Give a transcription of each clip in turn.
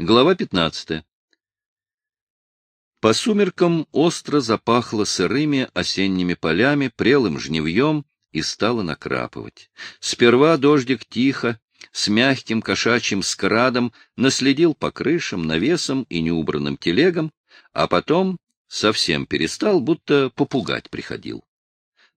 Глава 15. По сумеркам остро запахло сырыми осенними полями, прелым жневьем и стало накрапывать. Сперва дождик тихо, с мягким кошачьим скрадом наследил по крышам, навесам и неубранным телегам, а потом совсем перестал, будто попугать приходил.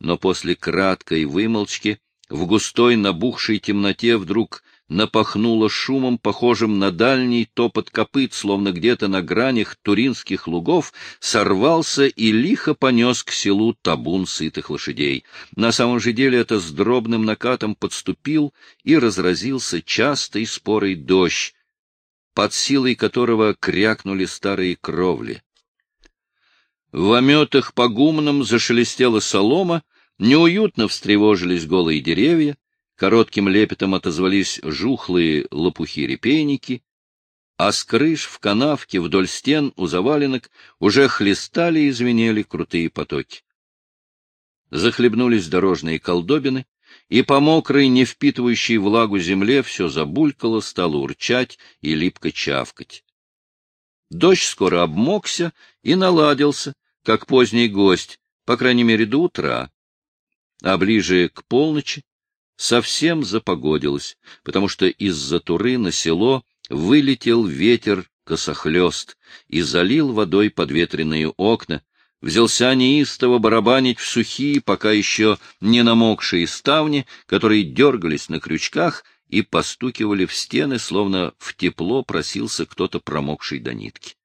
Но после краткой вымолчки в густой набухшей темноте вдруг напахнуло шумом, похожим на дальний топот копыт, словно где-то на гранях туринских лугов, сорвался и лихо понес к селу табун сытых лошадей. На самом же деле это с дробным накатом подступил и разразился частый спорый дождь, под силой которого крякнули старые кровли. В ометах по гумнам зашелестела солома, неуютно встревожились голые деревья, Коротким лепетом отозвались жухлые лопухи-репейники, а с крыш в канавке вдоль стен у заваленок уже хлестали и звенели крутые потоки. Захлебнулись дорожные колдобины, и по мокрой, не впитывающей влагу земле все забулькало, стало урчать и липко чавкать. Дождь скоро обмокся и наладился, как поздний гость, по крайней мере, до утра. А ближе к полночи совсем запогодилось, потому что из-за Туры на село вылетел ветер косохлёст и залил водой подветренные окна, взялся неистово барабанить в сухие, пока еще не намокшие ставни, которые дергались на крючках и постукивали в стены, словно в тепло просился кто-то промокший до нитки.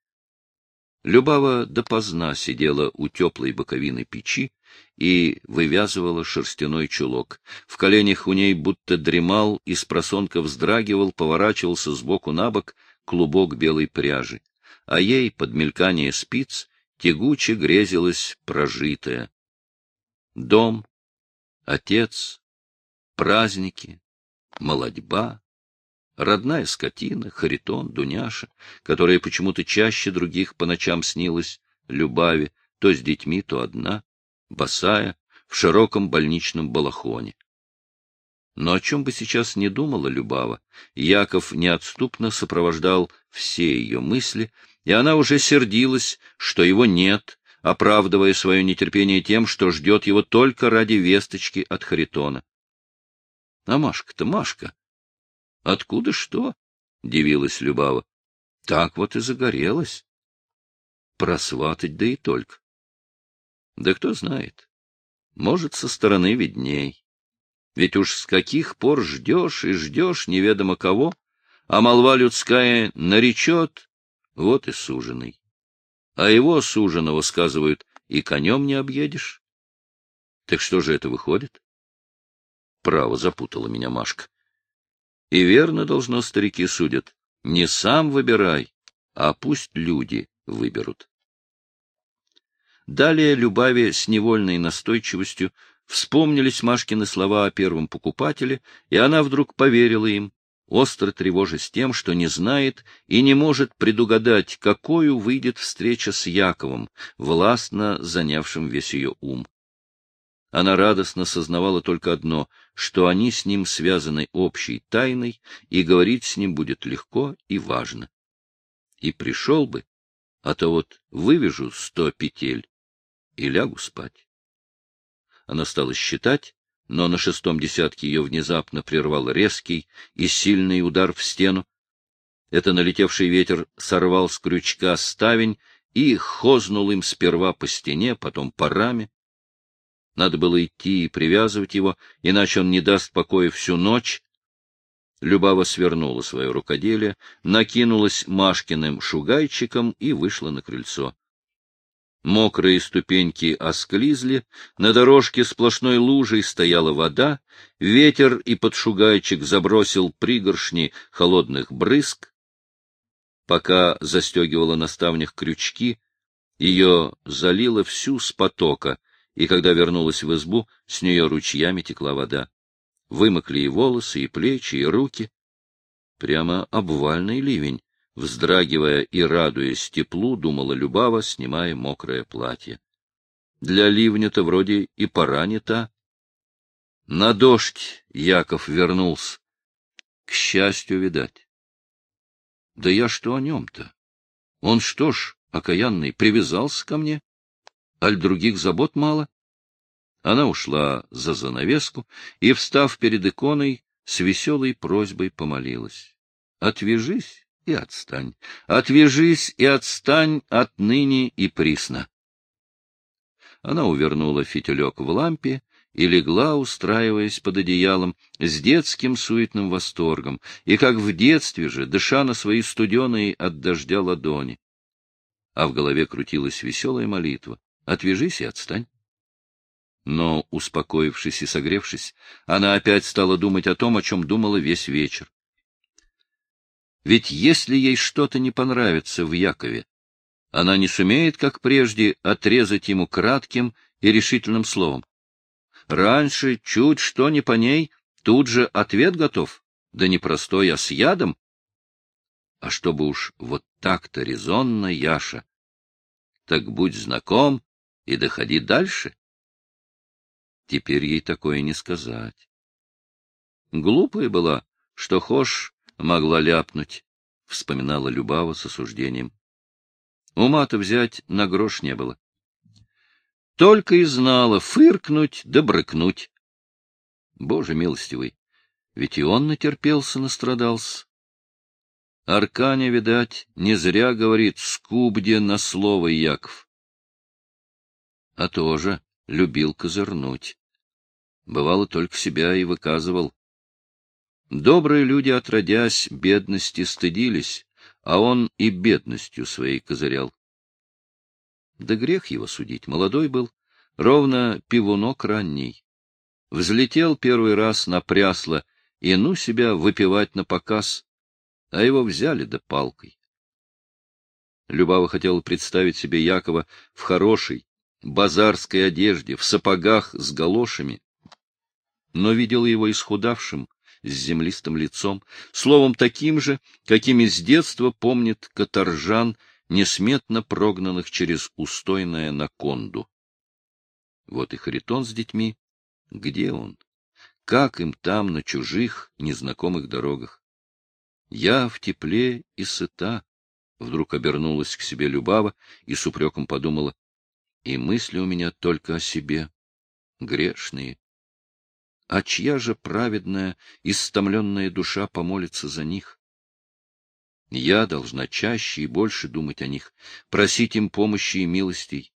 Любава допоздна сидела у теплой боковины печи и вывязывала шерстяной чулок. В коленях у ней будто дремал, и с просонка вздрагивал, поворачивался сбоку на бок клубок белой пряжи. А ей, под мелькание спиц, тягуче грезилось прожитое. Дом, отец, праздники, молодьба, Родная скотина, Харитон, Дуняша, которая почему-то чаще других по ночам снилась, Любави, то с детьми, то одна, босая, в широком больничном балахоне. Но о чем бы сейчас не думала Любава, Яков неотступно сопровождал все ее мысли, и она уже сердилась, что его нет, оправдывая свое нетерпение тем, что ждет его только ради весточки от Харитона. — А Машка-то, Машка, — Откуда что? — дивилась Любава. — Так вот и загорелась. Просватать, да и только. Да кто знает. Может, со стороны видней. Ведь уж с каких пор ждешь и ждешь неведомо кого, а молва людская наречет, вот и суженый. А его суженого, сказывают, и конем не объедешь. Так что же это выходит? Право запутала меня Машка. И верно должно старики судят. Не сам выбирай, а пусть люди выберут. Далее Любави с невольной настойчивостью вспомнились Машкины слова о первом покупателе, и она вдруг поверила им, остро тревожась тем, что не знает и не может предугадать, какую выйдет встреча с Яковом, властно занявшим весь ее ум. Она радостно сознавала только одно, что они с ним связаны общей тайной, и говорить с ним будет легко и важно. И пришел бы, а то вот вывяжу сто петель и лягу спать. Она стала считать, но на шестом десятке ее внезапно прервал резкий и сильный удар в стену. Это налетевший ветер сорвал с крючка ставень и хознул им сперва по стене, потом по раме. Надо было идти и привязывать его, иначе он не даст покоя всю ночь. Любава свернула свое рукоделие, накинулась Машкиным шугайчиком и вышла на крыльцо. Мокрые ступеньки осклизли, на дорожке сплошной лужей стояла вода, ветер и подшугайчик забросил пригоршни холодных брызг. Пока застегивала на ставнях крючки, ее залило всю с потока — и когда вернулась в избу, с нее ручьями текла вода. Вымокли и волосы, и плечи, и руки. Прямо обвальный ливень, вздрагивая и радуясь теплу, думала Любава, снимая мокрое платье. Для ливня-то вроде и пора не та. На дождь Яков вернулся. К счастью, видать. Да я что о нем-то? Он что ж, окаянный, привязался ко мне? Аль других забот мало? Она ушла за занавеску и, встав перед иконой, с веселой просьбой помолилась. «Отвяжись и отстань, отвяжись и отстань отныне и присно». Она увернула фитилек в лампе и легла, устраиваясь под одеялом, с детским суетным восторгом, и как в детстве же, дыша на свои студеные от дождя ладони. А в голове крутилась веселая молитва «Отвяжись и отстань». Но, успокоившись и согревшись, она опять стала думать о том, о чем думала весь вечер. Ведь если ей что-то не понравится в Якове, она не сумеет, как прежде, отрезать ему кратким и решительным словом. Раньше чуть что не по ней, тут же ответ готов, да не простой, а с ядом. А чтобы уж вот так-то резонно, Яша, так будь знаком и доходи дальше. Теперь ей такое не сказать. Глупая была, что хошь могла ляпнуть, — вспоминала Любава с осуждением. Ума-то взять на грош не было. Только и знала фыркнуть да брыкнуть. Боже милостивый, ведь и он натерпелся, настрадался. Арканя, видать, не зря говорит «скубде» на слово Яков. А тоже любил козырнуть. Бывало, только себя и выказывал. Добрые люди, отродясь, бедности стыдились, а он и бедностью своей козырял. Да грех его судить, молодой был, ровно пивунок ранний. Взлетел первый раз на прясло и ну себя выпивать на показ, а его взяли да палкой. Любава хотела представить себе Якова в хорошей, базарской одежде, в сапогах с галошами, но видела его исхудавшим, с землистым лицом, словом таким же, какими с детства помнит каторжан, несметно прогнанных через устойное наконду. Вот и Харитон с детьми. Где он? Как им там, на чужих, незнакомых дорогах? Я в тепле и сыта. Вдруг обернулась к себе Любава и с упреком подумала. И мысли у меня только о себе. Грешные. А чья же праведная, истомленная душа помолится за них? Я должна чаще и больше думать о них, просить им помощи и милостей.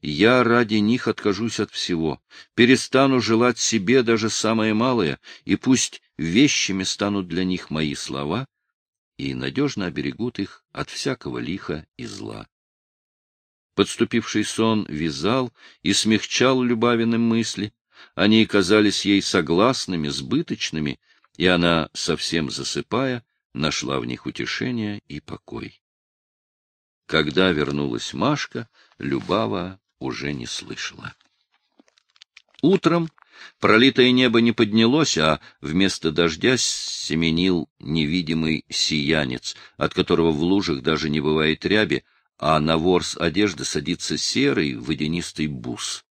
Я ради них откажусь от всего, перестану желать себе даже самое малое, и пусть вещами станут для них мои слова, и надежно оберегут их от всякого лиха и зла. Подступивший сон вязал и смягчал Любавиным мысли, они казались ей согласными, сбыточными, и она, совсем засыпая, нашла в них утешение и покой. Когда вернулась Машка, Любава уже не слышала. Утром пролитое небо не поднялось, а вместо дождя семенил невидимый сиянец, от которого в лужах даже не бывает ряби, а на ворс одежды садится серый водянистый бус.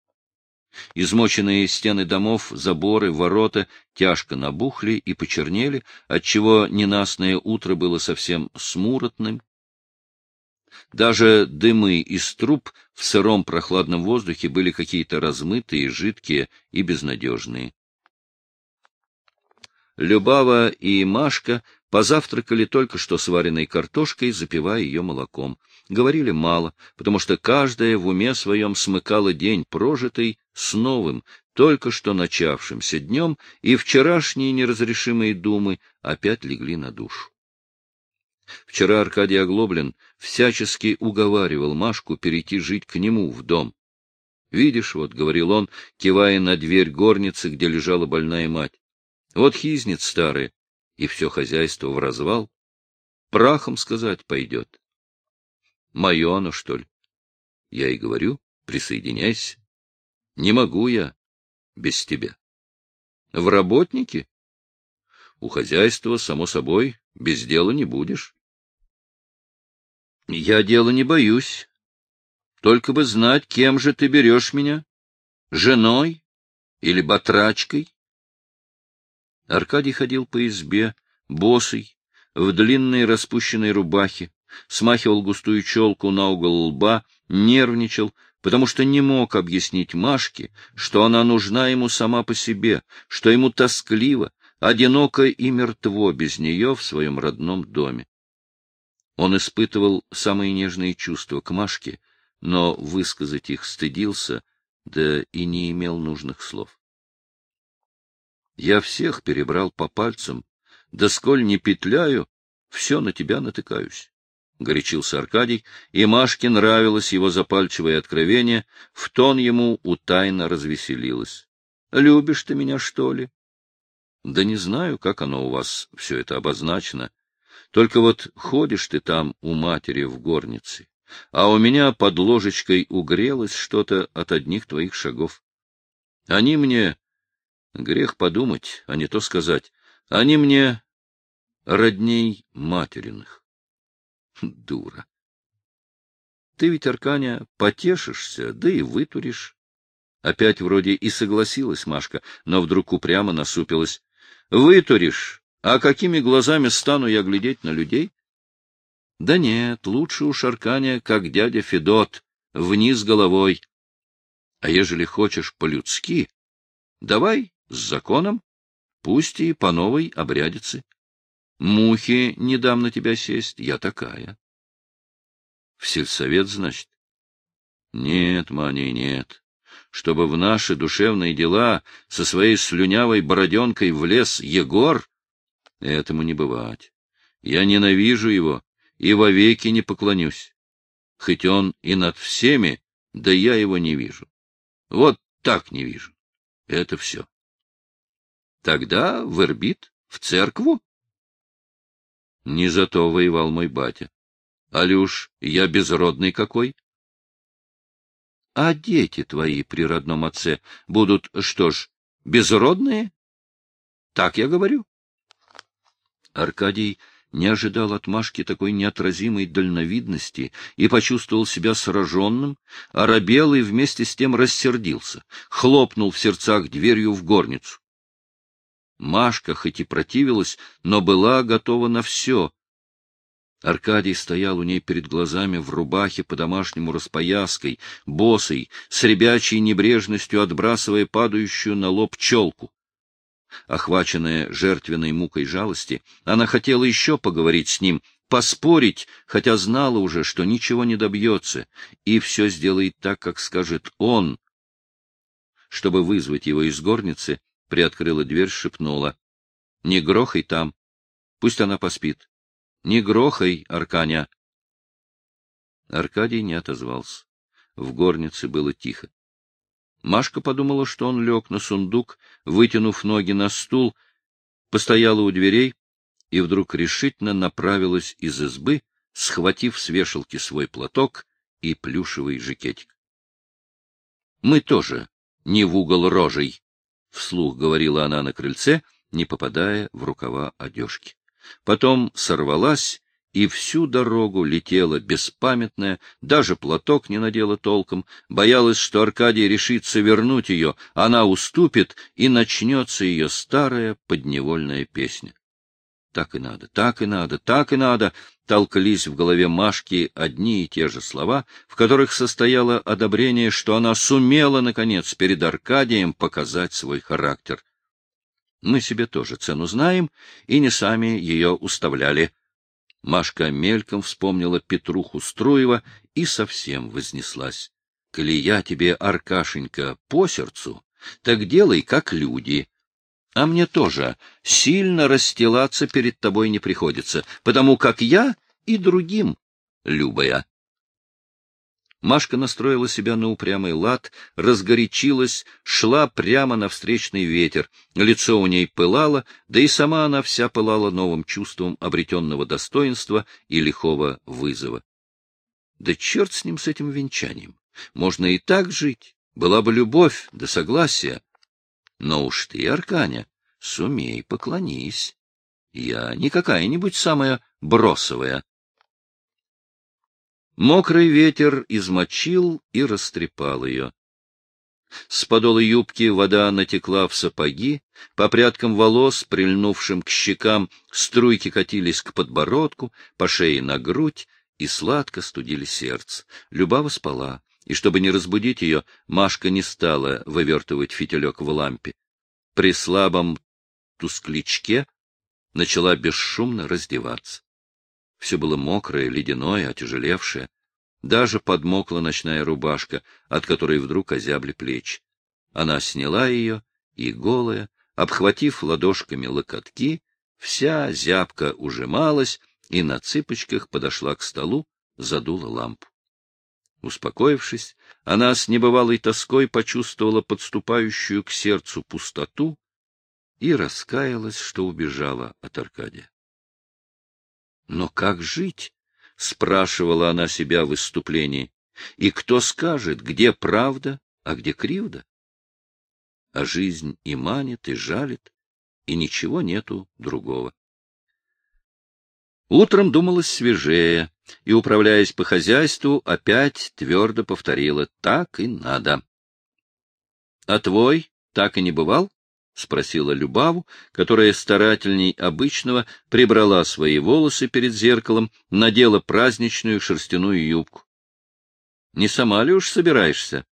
Измоченные стены домов, заборы, ворота тяжко набухли и почернели, отчего ненастное утро было совсем смуротным. Даже дымы из труб в сыром прохладном воздухе были какие-то размытые, жидкие и безнадежные. Любава и Машка позавтракали только что сваренной картошкой, запивая ее молоком. Говорили мало, потому что каждая в уме своем смыкала день прожитый с новым, только что начавшимся днем, и вчерашние неразрешимые думы опять легли на душу. Вчера Аркадий Оглоблин всячески уговаривал Машку перейти жить к нему в дом. — Видишь, вот, — говорил он, кивая на дверь горницы, где лежала больная мать, — вот хизнет старая, и все хозяйство в развал. Прахом сказать пойдет. Мое оно, что ли? Я и говорю, присоединяйся. Не могу я без тебя. В работники? У хозяйства, само собой, без дела не будешь. Я дела не боюсь. Только бы знать, кем же ты берешь меня? Женой или батрачкой? Аркадий ходил по избе, босый, в длинной распущенной рубахе, смахивал густую челку на угол лба, нервничал, потому что не мог объяснить Машке, что она нужна ему сама по себе, что ему тоскливо, одиноко и мертво без нее в своем родном доме. Он испытывал самые нежные чувства к Машке, но высказать их стыдился, да и не имел нужных слов. Я всех перебрал по пальцам, да сколь не петляю, все на тебя натыкаюсь. — горячился Аркадий, и Машке нравилось его запальчивое откровение, в тон ему утайно развеселилось. — Любишь ты меня, что ли? — Да не знаю, как оно у вас все это обозначено. Только вот ходишь ты там у матери в горнице, а у меня под ложечкой угрелось что-то от одних твоих шагов. Они мне... Грех подумать, а не то сказать. Они мне родней материных. Дура. Ты ведь, Арканя, потешишься, да и вытуришь. Опять вроде и согласилась Машка, но вдруг упрямо насупилась. Вытуришь, а какими глазами стану я глядеть на людей? Да нет, лучше у Арканя, как дядя Федот, вниз головой. А ежели хочешь по-людски, давай с законом, пусть и по новой обрядице. Мухи не дам на тебя сесть, я такая. В сельсовет, значит? Нет, Маня, нет. Чтобы в наши душевные дела со своей слюнявой бороденкой влез Егор, этому не бывать. Я ненавижу его и вовеки не поклонюсь. Хоть он и над всеми, да я его не вижу. Вот так не вижу. Это все. Тогда в Ирбит, в церкву? Не зато воевал мой батя. Алюш, я безродный какой. А дети твои при родном отце будут, что ж, безродные? Так я говорю. Аркадий не ожидал от Машки такой неотразимой дальновидности и почувствовал себя сраженным, оробел и вместе с тем рассердился, хлопнул в сердцах дверью в горницу. Машка хоть и противилась, но была готова на все. Аркадий стоял у ней перед глазами в рубахе по-домашнему распояской, босой, с ребячей небрежностью отбрасывая падающую на лоб челку. Охваченная жертвенной мукой жалости, она хотела еще поговорить с ним, поспорить, хотя знала уже, что ничего не добьется, и все сделает так, как скажет он. Чтобы вызвать его из горницы, приоткрыла дверь, шепнула. — Не грохай там. Пусть она поспит. Не грохай, Арканя. Аркадий не отозвался. В горнице было тихо. Машка подумала, что он лег на сундук, вытянув ноги на стул, постояла у дверей и вдруг решительно направилась из избы, схватив с вешалки свой платок и плюшевый жакетик. — Мы тоже не в угол рожей, — вслух говорила она на крыльце, не попадая в рукава одежки. Потом сорвалась и всю дорогу летела беспамятная, даже платок не надела толком, боялась, что Аркадий решится вернуть ее, она уступит, и начнется ее старая подневольная песня. Так и надо, так и надо, так и надо, толкались в голове Машки одни и те же слова, в которых состояло одобрение, что она сумела, наконец, перед Аркадием показать свой характер. Мы себе тоже цену знаем, и не сами ее уставляли. Машка мельком вспомнила Петруху Струева и совсем вознеслась. — Коли тебе, Аркашенька, по сердцу, так делай, как люди. А мне тоже сильно расстилаться перед тобой не приходится, потому как я и другим, Любая. Машка настроила себя на упрямый лад, разгорячилась, шла прямо на встречный ветер. Лицо у ней пылало, да и сама она вся пылала новым чувством обретенного достоинства и лихого вызова. Да черт с ним, с этим венчанием! Можно и так жить, была бы любовь да согласие. Но уж ты, Арканя, сумей, поклонись. Я не какая-нибудь самая бросовая. Мокрый ветер измочил и растрепал ее. С подола юбки вода натекла в сапоги, по прядкам волос, прильнувшим к щекам, струйки катились к подбородку, по шее на грудь и сладко студили сердце. Любава спала, и чтобы не разбудить ее, Машка не стала вывертывать фитилек в лампе. При слабом тусклячке начала бесшумно раздеваться. Все было мокрое, ледяное, отяжелевшее. Даже подмокла ночная рубашка, от которой вдруг озябли плечи. Она сняла ее, и голая, обхватив ладошками локотки, вся зябко ужималась и на цыпочках подошла к столу, задула лампу. Успокоившись, она с небывалой тоской почувствовала подступающую к сердцу пустоту и раскаялась, что убежала от Аркадия. Но как жить? — спрашивала она себя в выступлении. И кто скажет, где правда, а где кривда? А жизнь и манит, и жалит, и ничего нету другого. Утром думалось свежее, и, управляясь по хозяйству, опять твердо повторила «так и надо». — А твой так и не бывал? — спросила Любаву, которая старательней обычного прибрала свои волосы перед зеркалом, надела праздничную шерстяную юбку. — Не сама ли уж собираешься?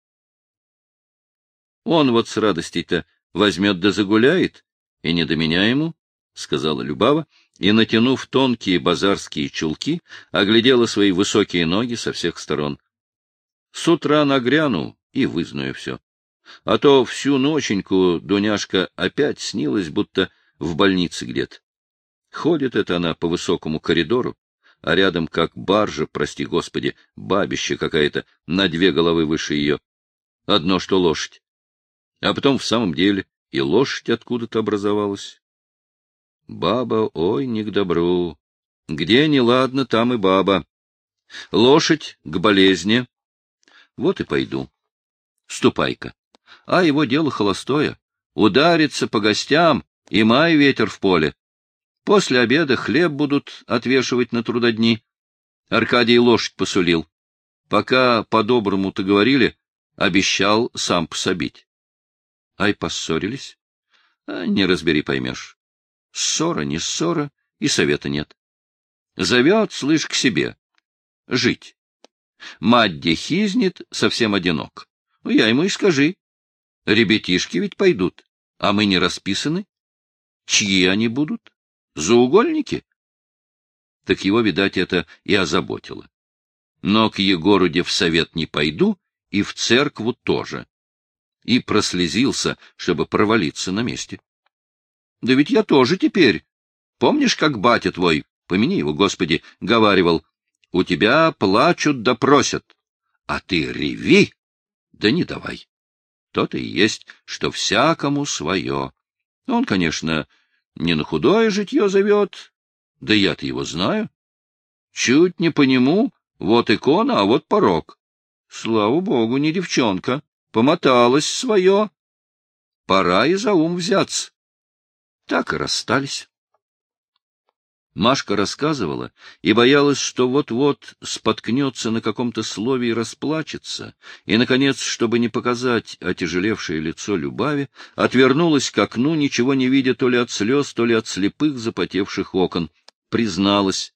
— Он вот с радостей-то возьмет да загуляет, и не до меня ему, — сказала Любава, и, натянув тонкие базарские чулки, оглядела свои высокие ноги со всех сторон. — С утра нагряну и вызнаю все. А то всю ноченьку Дуняшка опять снилась, будто в больнице где-то. Ходит это она по высокому коридору, а рядом, как баржа, прости господи, бабище какая-то, на две головы выше ее. Одно, что лошадь. А потом в самом деле и лошадь откуда-то образовалась. Баба, ой, не к добру. Где неладно, там и баба. Лошадь к болезни. Вот и пойду. Ступай-ка а его дело холостое. Ударится по гостям, и май ветер в поле. После обеда хлеб будут отвешивать на трудодни. Аркадий лошадь посулил. Пока по-доброму-то говорили, обещал сам пособить. Ай, поссорились? А, не разбери, поймешь. Ссора, не ссора, и совета нет. Зовет, слышь, к себе. Жить. Мать дехизнет, совсем одинок. Ну, я ему и скажи. Ребятишки ведь пойдут, а мы не расписаны. Чьи они будут? Заугольники? Так его, видать, это и озаботило. Но к Егоруде в совет не пойду, и в церкву тоже. И прослезился, чтобы провалиться на месте. Да ведь я тоже теперь. Помнишь, как батя твой, помяни его, Господи, говаривал, у тебя плачут да просят, а ты реви, да не давай. То-то и есть, что всякому свое. Он, конечно, не на худое житье зовет, да я-то его знаю. Чуть не по нему, вот икона, а вот порог. Слава богу, не девчонка, помоталась свое. Пора и за ум взяться. Так и расстались. Машка рассказывала и боялась, что вот-вот споткнется на каком-то слове и расплачется, и, наконец, чтобы не показать отяжелевшее лицо Любави, отвернулась к окну, ничего не видя то ли от слез, то ли от слепых запотевших окон, призналась.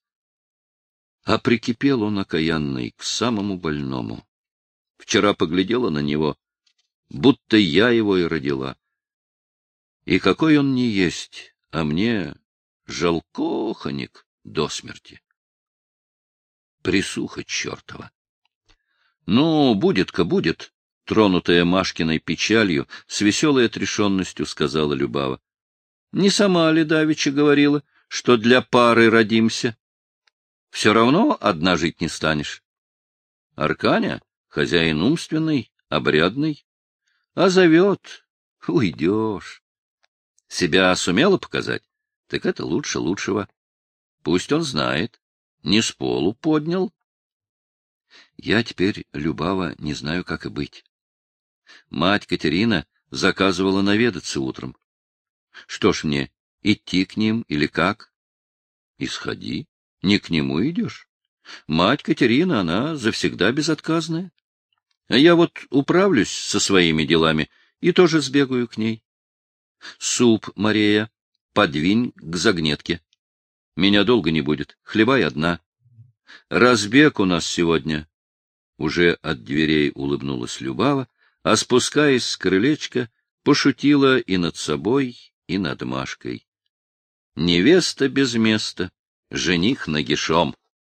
А прикипел он окаянный к самому больному. Вчера поглядела на него, будто я его и родила. И какой он не есть, а мне жалкоханик до смерти. Присуха чертова. Ну, будет-ка будет, тронутая Машкиной печалью, с веселой отрешенностью сказала Любава. Не сама ли Давича говорила, что для пары родимся? Все равно одна жить не станешь. Арканя — хозяин умственный, обрядный, а зовет — уйдешь. Себя сумела показать? Так это лучше лучшего. Пусть он знает. Не с полу поднял. Я теперь, Любава, не знаю, как и быть. Мать Катерина заказывала наведаться утром. Что ж мне, идти к ним или как? Исходи, не к нему идешь. Мать Катерина, она завсегда безотказная. А я вот управлюсь со своими делами и тоже сбегаю к ней. Суп, Мария, подвинь к загнетке. Меня долго не будет, хлебай одна. Разбег у нас сегодня. Уже от дверей улыбнулась Любава, а спускаясь с крылечка, пошутила и над собой, и над Машкой. Невеста без места, жених нагишом.